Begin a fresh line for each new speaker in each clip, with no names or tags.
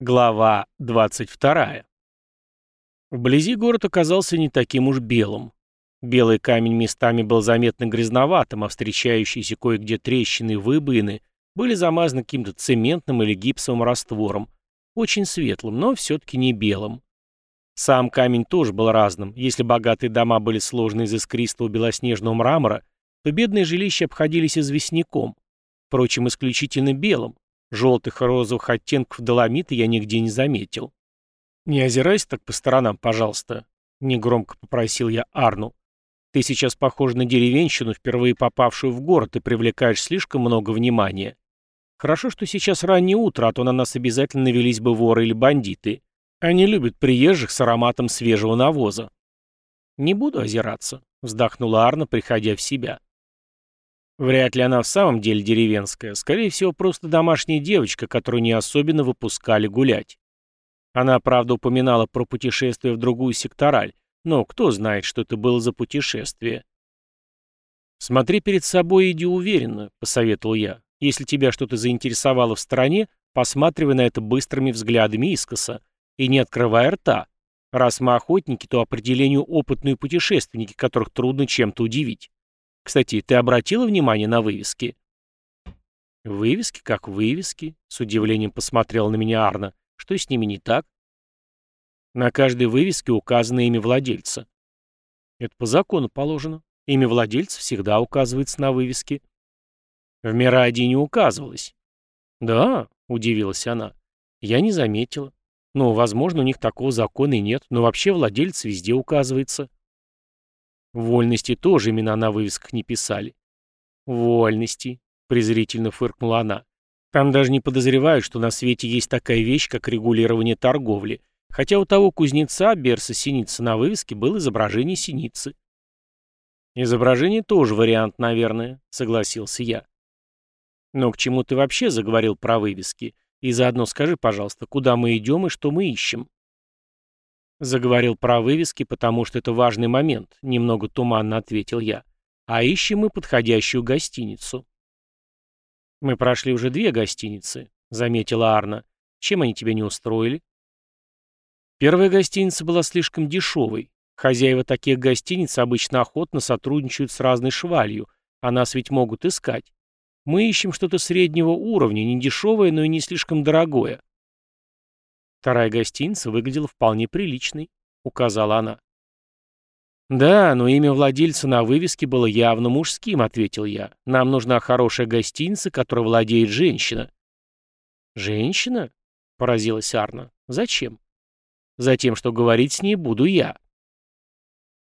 Глава 22. Вблизи город оказался не таким уж белым. Белый камень местами был заметно грязноватым, а встречающиеся кое-где трещины и выбоины были замазаны каким-то цементным или гипсовым раствором, очень светлым, но все-таки не белым. Сам камень тоже был разным. Если богатые дома были сложены из искристого белоснежного мрамора, то бедные жилища обходились известняком, впрочем, исключительно белым, Желтых и розовых оттенков доломита я нигде не заметил. «Не озирайся так по сторонам, пожалуйста», — негромко попросил я Арну. «Ты сейчас похож на деревенщину, впервые попавшую в город, и привлекаешь слишком много внимания. Хорошо, что сейчас раннее утро, а то на нас обязательно навелись бы воры или бандиты. Они любят приезжих с ароматом свежего навоза». «Не буду озираться», — вздохнула Арна, приходя в себя. Вряд ли она в самом деле деревенская. Скорее всего, просто домашняя девочка, которую не особенно выпускали гулять. Она, правда, упоминала про путешествие в другую сектораль, но кто знает, что это было за путешествие. «Смотри перед собой иди уверенно», — посоветовал я. «Если тебя что-то заинтересовало в стране, посматривай на это быстрыми взглядами искоса и не открывай рта. Раз мы охотники, то определению опытные путешественники, которых трудно чем-то удивить». Кстати, ты обратила внимание на вывески? Вывески как вывески, с удивлением посмотрел на меня Арна. Что с ними не так? На каждой вывеске указано имя владельца. Это по закону положено. Имя владельца всегда указывается на вывеске. В Мираде не указывалось. Да, удивилась она. Я не заметила. Ну, возможно, у них такого закона и нет, но вообще владелец везде указывается. Вольности тоже имена на вывесках не писали. Вольности, презрительно фыркнула она. Там даже не подозревают, что на свете есть такая вещь, как регулирование торговли. Хотя у того кузнеца, Берса Синицы, на вывеске было изображение синицы. Изображение тоже вариант, наверное, согласился я. Но к чему ты вообще заговорил про вывески? И заодно скажи, пожалуйста, куда мы идем и что мы ищем? Заговорил про вывески, потому что это важный момент, немного туманно ответил я. А ищем мы подходящую гостиницу. Мы прошли уже две гостиницы, заметила Арна. Чем они тебя не устроили? Первая гостиница была слишком дешевой. Хозяева таких гостиниц обычно охотно сотрудничают с разной швалью, а нас ведь могут искать. Мы ищем что-то среднего уровня, не дешевое, но и не слишком дорогое. Вторая гостиница выглядела вполне приличной, указала она. «Да, но имя владельца на вывеске было явно мужским», — ответил я. «Нам нужна хорошая гостиница, которой владеет женщина». «Женщина?» — поразилась Арна. «Зачем?» «Затем, что говорить с ней буду я».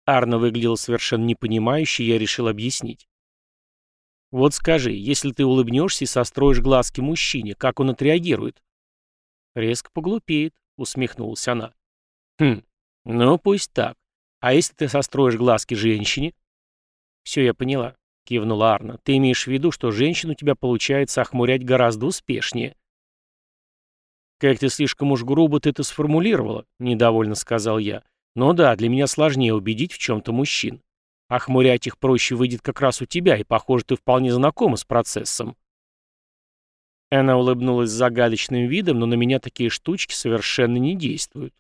Арна выглядела совершенно непонимающе, я решил объяснить. «Вот скажи, если ты улыбнешься и состроишь глазки мужчине, как он отреагирует?» Резко поглупеет, усмехнулась она. Хм, ну пусть так. А если ты состроишь глазки женщине? Все, я поняла, кивнула Арна. Ты имеешь в виду, что женщину тебя получается охмурять гораздо успешнее. Как ты слишком уж грубо ты это сформулировала, недовольно сказал я. Но да, для меня сложнее убедить в чем-то мужчин. Охмурять их проще выйдет как раз у тебя, и, похоже, ты вполне знакома с процессом. Она улыбнулась загадочным видом, но на меня такие штучки совершенно не действуют.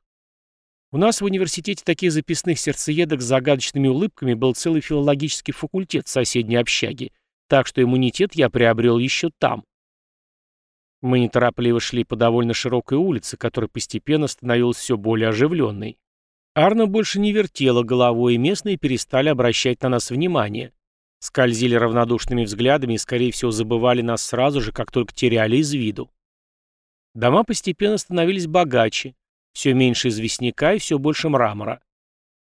У нас в университете таких записных сердцеедок с загадочными улыбками был целый филологический факультет в соседней общаге, так что иммунитет я приобрел еще там. Мы неторопливо шли по довольно широкой улице, которая постепенно становилась все более оживленной. Арна больше не вертела головой, и местные перестали обращать на нас внимание скользили равнодушными взглядами и, скорее всего, забывали нас сразу же, как только теряли из виду. Дома постепенно становились богаче, все меньше известняка и все больше мрамора.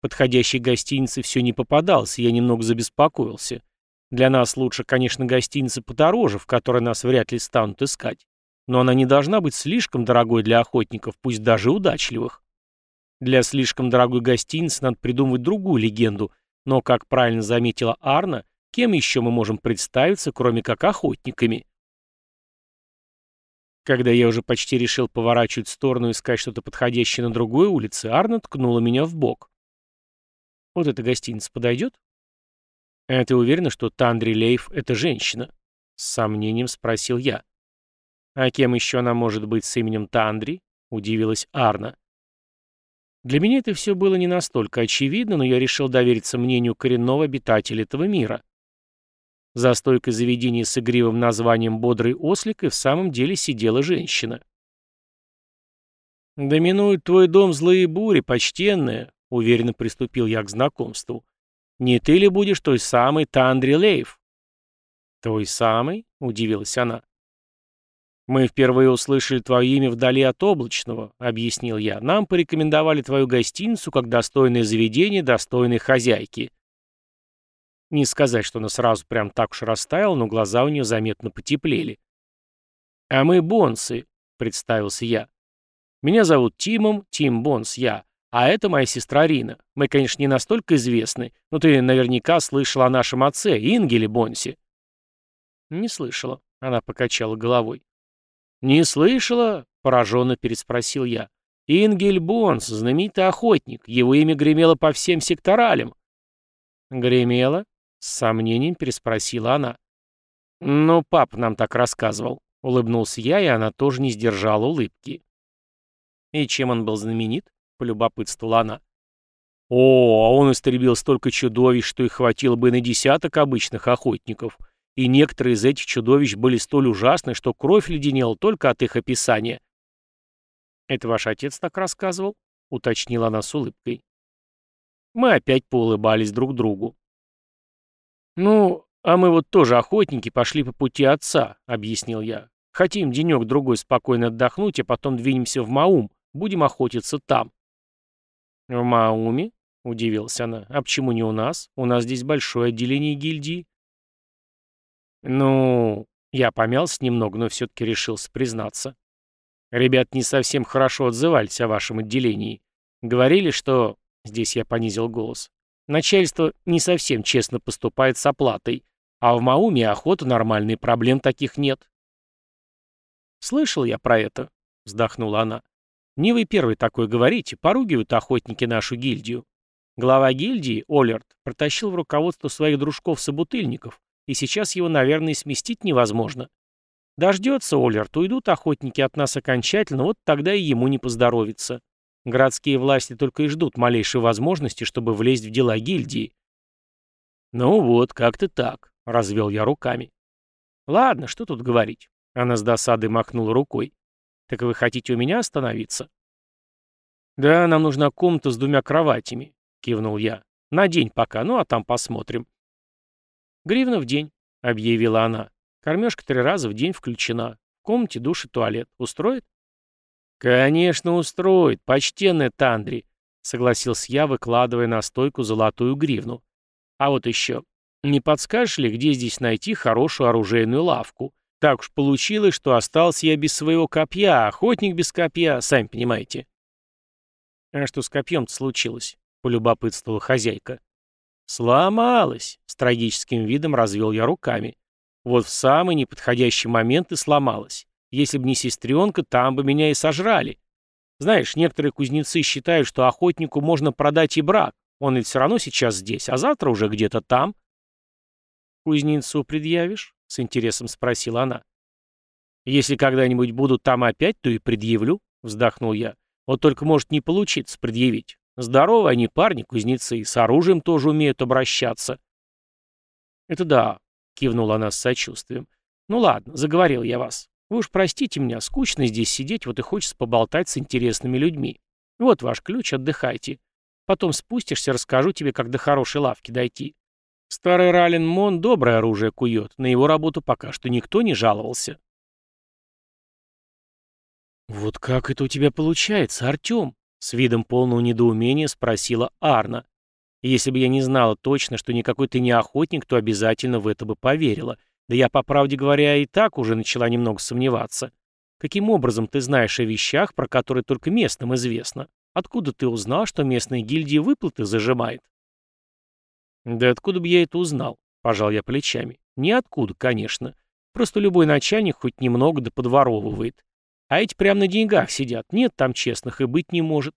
Подходящей гостиницы все не попадалось, и я немного забеспокоился. Для нас лучше, конечно, гостиница подороже, в которой нас вряд ли станут искать. Но она не должна быть слишком дорогой для охотников, пусть даже удачливых. Для слишком дорогой гостиницы надо придумывать другую легенду, но, как правильно заметила Арна, Кем еще мы можем представиться, кроме как охотниками? Когда я уже почти решил поворачивать в сторону и искать что-то подходящее на другой улице, Арна ткнула меня в бок. «Вот эта гостиница подойдет?» «А ты уверена, что Тандри Лейф — это женщина?» С сомнением спросил я. «А кем еще она может быть с именем Тандри?» — удивилась Арна. Для меня это все было не настолько очевидно, но я решил довериться мнению коренного обитателя этого мира. За стойкой заведения с игривым названием «Бодрый ослик» и в самом деле сидела женщина. «Доминует твой дом злые бури, почтенная», — уверенно приступил я к знакомству. «Не ты ли будешь той самой Тандри Лейв?» «Той самой?» — удивилась она. «Мы впервые услышали твое имя вдали от облачного», — объяснил я. «Нам порекомендовали твою гостиницу как достойное заведение достойной хозяйки». Не сказать, что она сразу прям так уж растаяла, но глаза у нее заметно потеплели. «А мы Бонсы», — представился я. «Меня зовут Тимом, Тим Бонс я, а это моя сестра Рина. Мы, конечно, не настолько известны, но ты наверняка слышала о нашем отце, Ингеле Бонсе». «Не слышала», — она покачала головой. «Не слышала?» — пораженно переспросил я. «Ингель Бонс, знаменитый охотник. Его имя гремело по всем секторалям». «Гремело?» — с сомнением переспросила она. «Ну, пап нам так рассказывал», — улыбнулся я, и она тоже не сдержала улыбки. «И чем он был знаменит?» — полюбопытствовала она. «О, а он истребил столько чудовищ, что их хватило бы на десяток обычных охотников и некоторые из этих чудовищ были столь ужасны, что кровь леденела только от их описания. «Это ваш отец так рассказывал?» — уточнила она с улыбкой. Мы опять поулыбались друг другу. «Ну, а мы вот тоже охотники пошли по пути отца», — объяснил я. «Хотим денек-другой спокойно отдохнуть, а потом двинемся в Маум, будем охотиться там». «В Мауме?» — удивилась она. «А почему не у нас? У нас здесь большое отделение гильдии». Ну, я помялся немного, но все-таки решился признаться. Ребят не совсем хорошо отзывались о вашем отделении. Говорили, что... Здесь я понизил голос. Начальство не совсем честно поступает с оплатой, а в Мауме охота нормальной, проблем таких нет. «Слышал я про это», — вздохнула она. «Не вы первый такой говорите, поругивают охотники нашу гильдию. Глава гильдии, Олерт, протащил в руководство своих дружков-собутыльников, и сейчас его, наверное, сместить невозможно. Дождется Оллерт, уйдут охотники от нас окончательно, вот тогда и ему не поздоровится. Городские власти только и ждут малейшей возможности, чтобы влезть в дела гильдии. «Ну вот, как-то так», — развел я руками. «Ладно, что тут говорить?» Она с досадой махнула рукой. «Так вы хотите у меня остановиться?» «Да, нам нужна комната с двумя кроватями», — кивнул я. «На день пока, ну а там посмотрим». «Гривна в день», — объявила она. «Кормежка три раза в день включена. В комнате душ и туалет. Устроит?» «Конечно устроит, почтенная Тандри», — согласился я, выкладывая на стойку золотую гривну. «А вот еще, не подскажешь ли, где здесь найти хорошую оружейную лавку? Так уж получилось, что остался я без своего копья, охотник без копья, сами понимаете». «А что с копьем-то случилось?» — полюбопытствовала хозяйка. «Сломалась!» — с трагическим видом развел я руками. «Вот в самый неподходящий момент и сломалась. Если бы не сестренка, там бы меня и сожрали. Знаешь, некоторые кузнецы считают, что охотнику можно продать и брак. Он ведь все равно сейчас здесь, а завтра уже где-то там». «Кузнецу предъявишь?» — с интересом спросила она. «Если когда-нибудь буду там опять, то и предъявлю», — вздохнул я. «Вот только может не получиться предъявить. Здоровые они парни, кузнецы, и с оружием тоже умеют обращаться. Это да, кивнула она с сочувствием. Ну ладно, заговорил я вас. Вы уж простите меня, скучно здесь сидеть, вот и хочется поболтать с интересными людьми. Вот ваш ключ, отдыхайте. Потом спустишься, расскажу тебе, как до хорошей лавки дойти. Старый Рален Мон доброе оружие кует, на его работу пока что никто не жаловался. «Вот как это у тебя получается, Артем?» С видом полного недоумения спросила Арна. Если бы я не знала точно, что никакой ты не охотник, то обязательно в это бы поверила. Да я, по правде говоря, и так уже начала немного сомневаться. Каким образом ты знаешь о вещах, про которые только местным известно? Откуда ты узнал, что местные гильдии выплаты зажимает? Да откуда бы я это узнал? Пожал я плечами. Ниоткуда, конечно. Просто любой начальник хоть немного да подворовывает. А эти прямо на деньгах сидят. Нет там честных и быть не может.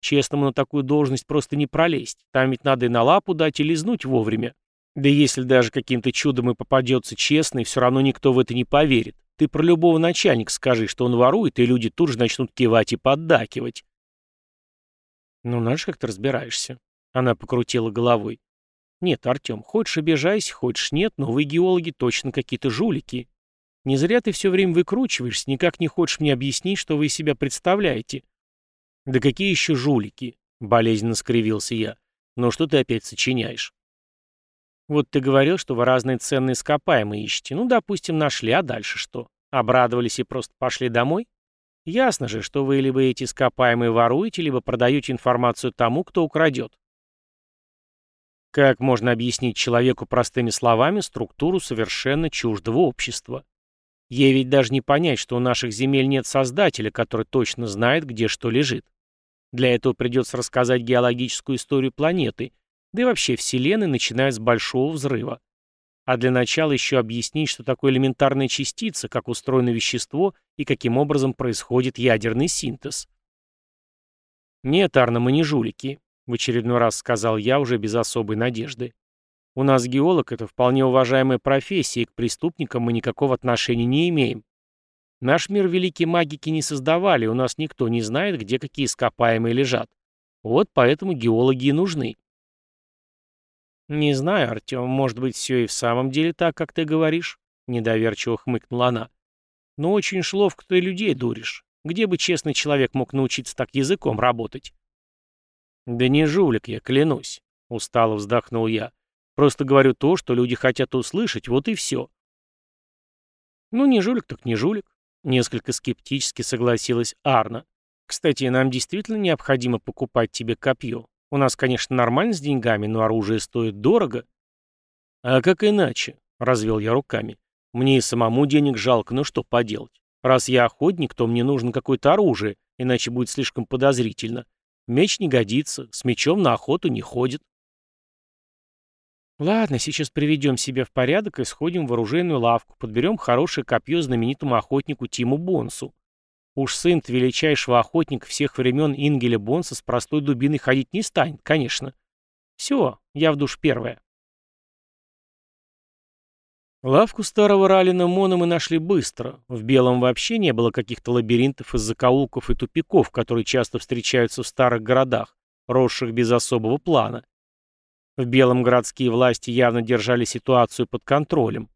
Честному на такую должность просто не пролезть. Там ведь надо и на лапу дать и лизнуть вовремя. Да если даже каким-то чудом и попадется честный, все равно никто в это не поверит. Ты про любого начальника скажи, что он ворует, и люди тут же начнут кивать и поддакивать. Ну, знаешь, как ты разбираешься. Она покрутила головой. Нет, Артем, хочешь обижайся, хочешь нет, но вы, геологи, точно какие-то жулики. Не зря ты все время выкручиваешься, никак не хочешь мне объяснить, что вы из себя представляете. Да какие еще жулики? Болезненно скривился я. Но что ты опять сочиняешь? Вот ты говорил, что вы разные ценные ископаемые ищете. Ну, допустим, нашли, а дальше что? Обрадовались и просто пошли домой? Ясно же, что вы либо эти ископаемые воруете, либо продаете информацию тому, кто украдет. Как можно объяснить человеку простыми словами структуру совершенно чуждого общества? Ей ведь даже не понять, что у наших земель нет создателя, который точно знает, где что лежит. Для этого придется рассказать геологическую историю планеты, да и вообще Вселенной, начиная с Большого Взрыва. А для начала еще объяснить, что такое элементарная частица, как устроено вещество и каким образом происходит ядерный синтез. «Нет, Арна, мы не жулики», — в очередной раз сказал я уже без особой надежды. «У нас геолог — это вполне уважаемая профессия, и к преступникам мы никакого отношения не имеем. Наш мир великие магики не создавали, у нас никто не знает, где какие ископаемые лежат. Вот поэтому геологи и нужны». «Не знаю, Артем, может быть, все и в самом деле так, как ты говоришь?» — недоверчиво хмыкнула она. «Но очень уж ловко ты людей дуришь. Где бы честный человек мог научиться так языком работать?» «Да не жулик я, клянусь», — устало вздохнул я. «Просто говорю то, что люди хотят услышать, вот и все». «Ну, не жулик, так не жулик», — несколько скептически согласилась Арна. «Кстати, нам действительно необходимо покупать тебе копье. У нас, конечно, нормально с деньгами, но оружие стоит дорого. А как иначе? Развел я руками. Мне и самому денег жалко, но что поделать? Раз я охотник, то мне нужно какое-то оружие, иначе будет слишком подозрительно. Меч не годится, с мечом на охоту не ходит. Ладно, сейчас приведем себя в порядок и сходим в оружейную лавку, подберем хорошее копье знаменитому охотнику Тиму Бонсу. Уж сын величайшего охотника всех времен Ингеля Бонса с простой дубиной ходить не станет, конечно. Все, я в душ первая. Лавку старого Ралина Мона мы нашли быстро. В Белом вообще не было каких-то лабиринтов из закоулков и тупиков, которые часто встречаются в старых городах, росших без особого плана. В Белом городские власти явно держали ситуацию под контролем.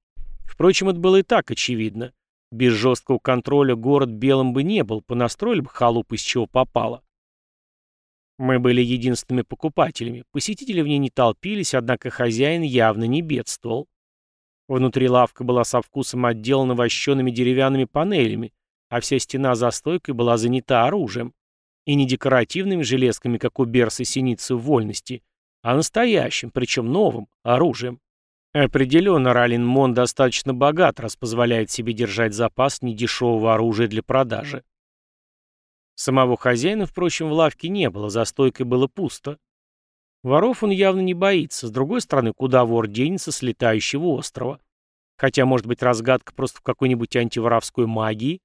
Впрочем, это было и так очевидно. Без жесткого контроля город белым бы не был, понастроили бы халуп из чего попало. Мы были единственными покупателями, посетители в ней не толпились, однако хозяин явно не бедствовал. Внутри лавка была со вкусом отделана вощеными деревянными панелями, а вся стена за стойкой была занята оружием. И не декоративными железками, как у Берса Синицы в вольности, а настоящим, причем новым, оружием. Определенно, Ралин Мон достаточно богат, раз позволяет себе держать запас недешевого оружия для продажи. Самого хозяина, впрочем, в лавке не было, за стойкой было пусто. Воров он явно не боится, с другой стороны, куда вор денется с летающего острова. Хотя, может быть, разгадка просто в какой-нибудь антиворовской магии?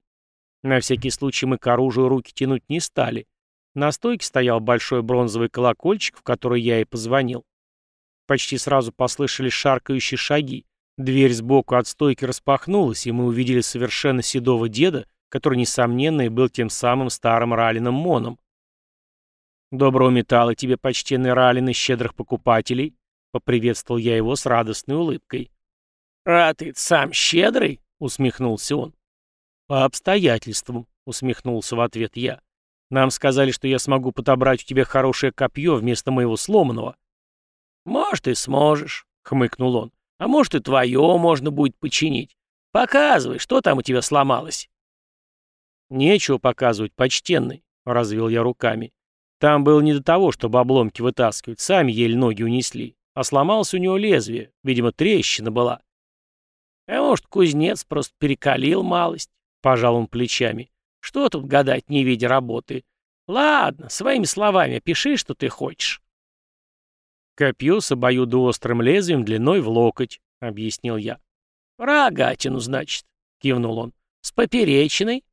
На всякий случай мы к оружию руки тянуть не стали. На стойке стоял большой бронзовый колокольчик, в который я и позвонил. Почти сразу послышались шаркающие шаги. Дверь сбоку от стойки распахнулась, и мы увидели совершенно седого деда, который, несомненно, и был тем самым старым Ралином Моном. «Доброго металла тебе, почтенный Ралин, и щедрых покупателей!» — поприветствовал я его с радостной улыбкой. «А ты сам щедрый?» — усмехнулся он. «По обстоятельствам», — усмехнулся в ответ я. «Нам сказали, что я смогу подобрать у тебя хорошее копье вместо моего сломанного». «Может, и сможешь», — хмыкнул он. «А может, и твое можно будет починить. Показывай, что там у тебя сломалось». «Нечего показывать, почтенный», — развел я руками. «Там было не до того, чтобы обломки вытаскивать, сами еле ноги унесли. А сломалось у него лезвие, видимо, трещина была». «А может, кузнец просто перекалил малость?» — пожал он плечами. «Что тут гадать, не видя работы? Ладно, своими словами опиши, что ты хочешь». «Копье с обоюдоострым лезвием длиной в локоть», — объяснил я. «Рогатину, значит», — кивнул он. «С поперечиной?»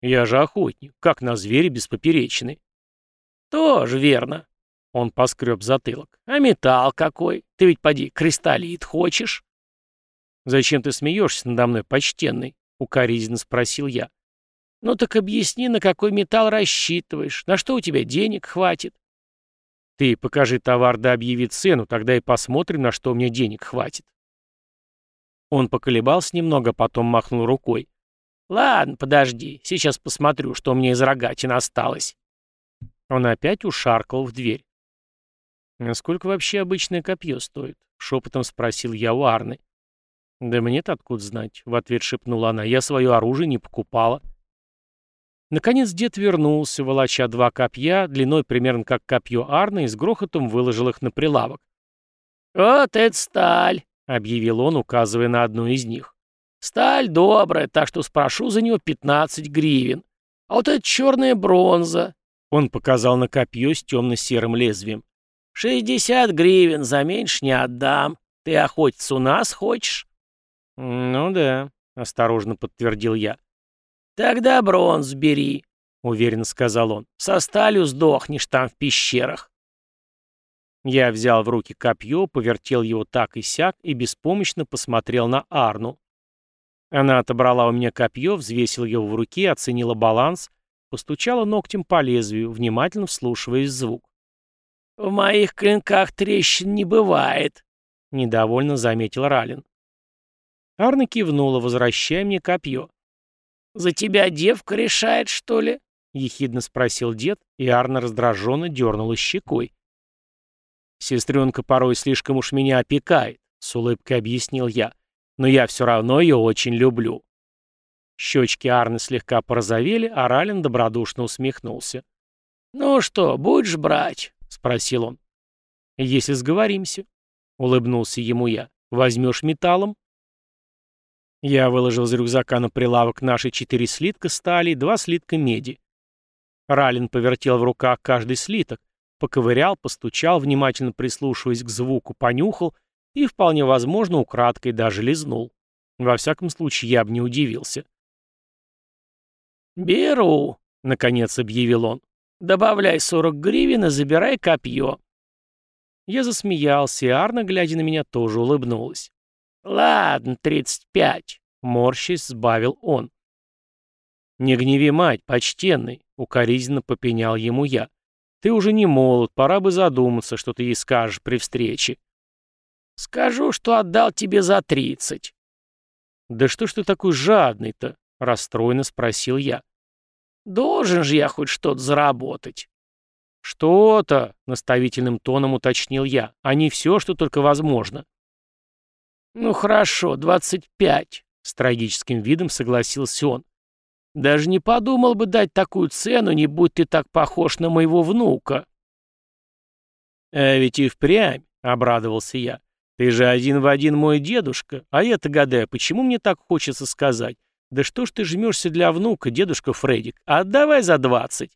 «Я же охотник. Как на звере без поперечины?» «Тоже верно», — он поскреб затылок. «А металл какой? Ты ведь, поди, кристаллит хочешь?» «Зачем ты смеешься надо мной, почтенный?» — укоризненно спросил я. «Ну так объясни, на какой металл рассчитываешь, на что у тебя денег хватит?» «Ты покажи товар да объяви цену, тогда и посмотрим, на что меня денег хватит». Он поколебался немного, потом махнул рукой. «Ладно, подожди, сейчас посмотрю, что меня из рогатин осталось». Он опять ушаркал в дверь. «А сколько вообще обычное копье стоит?» — шепотом спросил я у Арны. «Да мне-то откуда знать?» — в ответ шепнула она. «Я свое оружие не покупала». Наконец дед вернулся, волоча два копья, длиной примерно как копье Арны, и с грохотом выложил их на прилавок. «Вот это сталь!» — объявил он, указывая на одну из них. «Сталь добрая, так что спрошу за нее 15 гривен. А вот это черная бронза!» Он показал на копье с темно-серым лезвием. «Шестьдесят гривен, за меньше не отдам. Ты охотиться у нас хочешь?» «Ну да», — осторожно подтвердил я. «Тогда бронз бери», — уверенно сказал он. «Со сталью сдохнешь там в пещерах». Я взял в руки копье, повертел его так и сяк и беспомощно посмотрел на Арну. Она отобрала у меня копье, взвесила его в руке, оценила баланс, постучала ногтем по лезвию, внимательно вслушиваясь в звук. «В моих клинках трещин не бывает», — недовольно заметил Ралин. Арна кивнула, возвращая мне копье. «За тебя девка решает, что ли?» — ехидно спросил дед, и Арна раздраженно дернула щекой. «Сестренка порой слишком уж меня опекает», — с улыбкой объяснил я. «Но я все равно ее очень люблю». Щечки Арны слегка порозовели, а Ралин добродушно усмехнулся. «Ну что, будешь брать?» — спросил он. «Если сговоримся», — улыбнулся ему я. «Возьмешь металлом?» Я выложил из рюкзака на прилавок наши четыре слитка стали и два слитка меди. Ралин повертел в руках каждый слиток, поковырял, постучал, внимательно прислушиваясь к звуку, понюхал и, вполне возможно, украдкой даже лизнул. Во всяком случае, я бы не удивился. «Беру», — наконец объявил он. «Добавляй сорок гривен и забирай копье». Я засмеялся, и Арна, глядя на меня, тоже улыбнулась. «Ладно, тридцать пять», — морщись сбавил он. «Не гневи мать, почтенный», — укоризненно попенял ему я. «Ты уже не молод, пора бы задуматься, что ты ей скажешь при встрече». «Скажу, что отдал тебе за тридцать». «Да что ж ты такой жадный-то?» — расстроенно спросил я. «Должен же я хоть что-то заработать». «Что-то», — наставительным тоном уточнил я, — «а не все, что только возможно». «Ну хорошо, двадцать пять», — с трагическим видом согласился он. «Даже не подумал бы дать такую цену, не будь ты так похож на моего внука». «А ведь и впрямь», — обрадовался я. «Ты же один в один мой дедушка, а я-то гадаю, почему мне так хочется сказать? Да что ж ты жмешься для внука, дедушка Фредик? Отдавай за двадцать».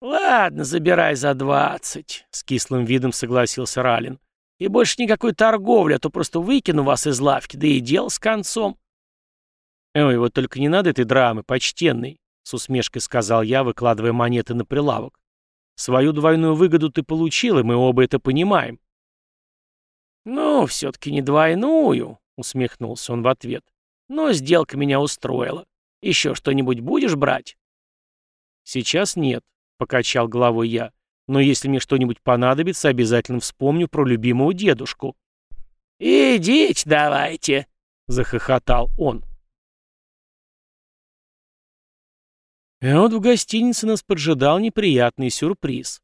«Ладно, забирай за двадцать», — с кислым видом согласился Ралин. И больше никакой торговли, а то просто выкину вас из лавки, да и дел с концом. Ой, вот только не надо этой драмы, почтенный, с усмешкой сказал я, выкладывая монеты на прилавок. Свою двойную выгоду ты получил, и мы оба это понимаем. Ну, все-таки не двойную, усмехнулся он в ответ. Но сделка меня устроила. Еще что-нибудь будешь брать? Сейчас нет, покачал головой я. Но если мне что-нибудь понадобится, обязательно вспомню про любимого дедушку». «Идите давайте», — захохотал он. И вот в гостинице нас поджидал неприятный сюрприз.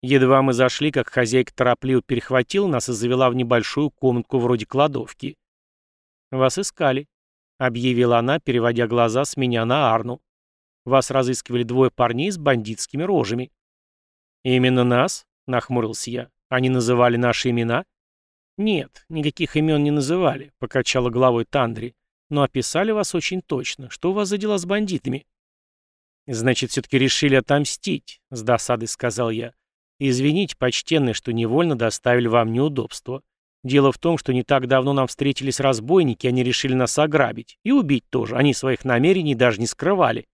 Едва мы зашли, как хозяйка торопливо перехватила нас и завела в небольшую комнатку вроде кладовки. «Вас искали», — объявила она, переводя глаза с меня на Арну. «Вас разыскивали двое парней с бандитскими рожами». «Именно нас?» — нахмурился я. «Они называли наши имена?» «Нет, никаких имен не называли», — покачала головой Тандри. «Но описали вас очень точно. Что у вас за дела с бандитами?» «Значит, все-таки решили отомстить», — с досадой сказал я. «Извините, почтенные, что невольно доставили вам неудобства. Дело в том, что не так давно нам встретились разбойники, они решили нас ограбить. И убить тоже. Они своих намерений даже не скрывали.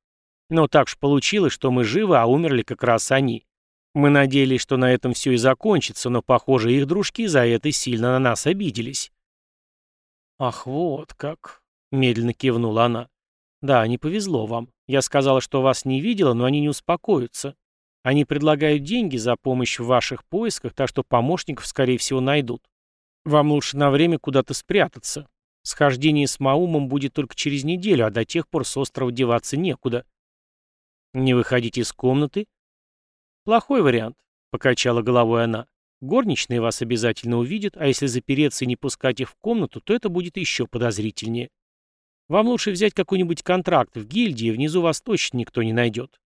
Но так уж получилось, что мы живы, а умерли как раз они. Мы надеялись, что на этом все и закончится, но, похоже, их дружки за это сильно на нас обиделись. «Ах, вот как!» Медленно кивнула она. Да, не повезло вам. Я сказала, что вас не видела, но они не успокоятся. Они предлагают деньги за помощь в ваших поисках, так что помощников, скорее всего, найдут. Вам лучше на время куда-то спрятаться. Схождение с Маумом будет только через неделю, а до тех пор с острова деваться некуда. Не выходите из комнаты? Плохой вариант, покачала головой она. Горничные вас обязательно увидят, а если запереться и не пускать их в комнату, то это будет еще подозрительнее. Вам лучше взять какой-нибудь контракт в гильдии, внизу вас точно никто не найдет.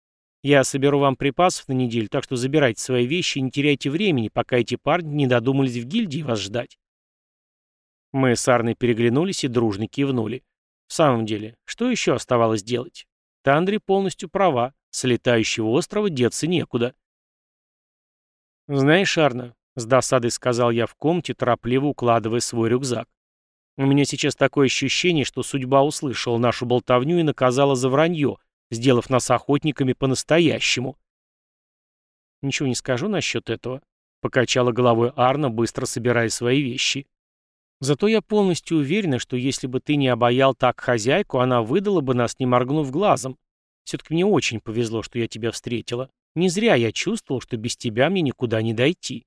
Я соберу вам припасов на неделю, так что забирайте свои вещи и не теряйте времени, пока эти парни не додумались в гильдии вас ждать. Мы с Арной переглянулись и дружно кивнули. В самом деле, что еще оставалось делать? Тандри полностью права, с летающего острова деться некуда. «Знаешь, Арна», — с досадой сказал я в комнате, торопливо укладывая свой рюкзак, «у меня сейчас такое ощущение, что судьба услышала нашу болтовню и наказала за вранье, сделав нас охотниками по-настоящему». «Ничего не скажу насчет этого», — покачала головой Арна, быстро собирая свои вещи. Зато я полностью уверена, что если бы ты не обаял так хозяйку, она выдала бы нас, не моргнув глазом. Все-таки мне очень повезло, что я тебя встретила. Не зря я чувствовал, что без тебя мне никуда не дойти.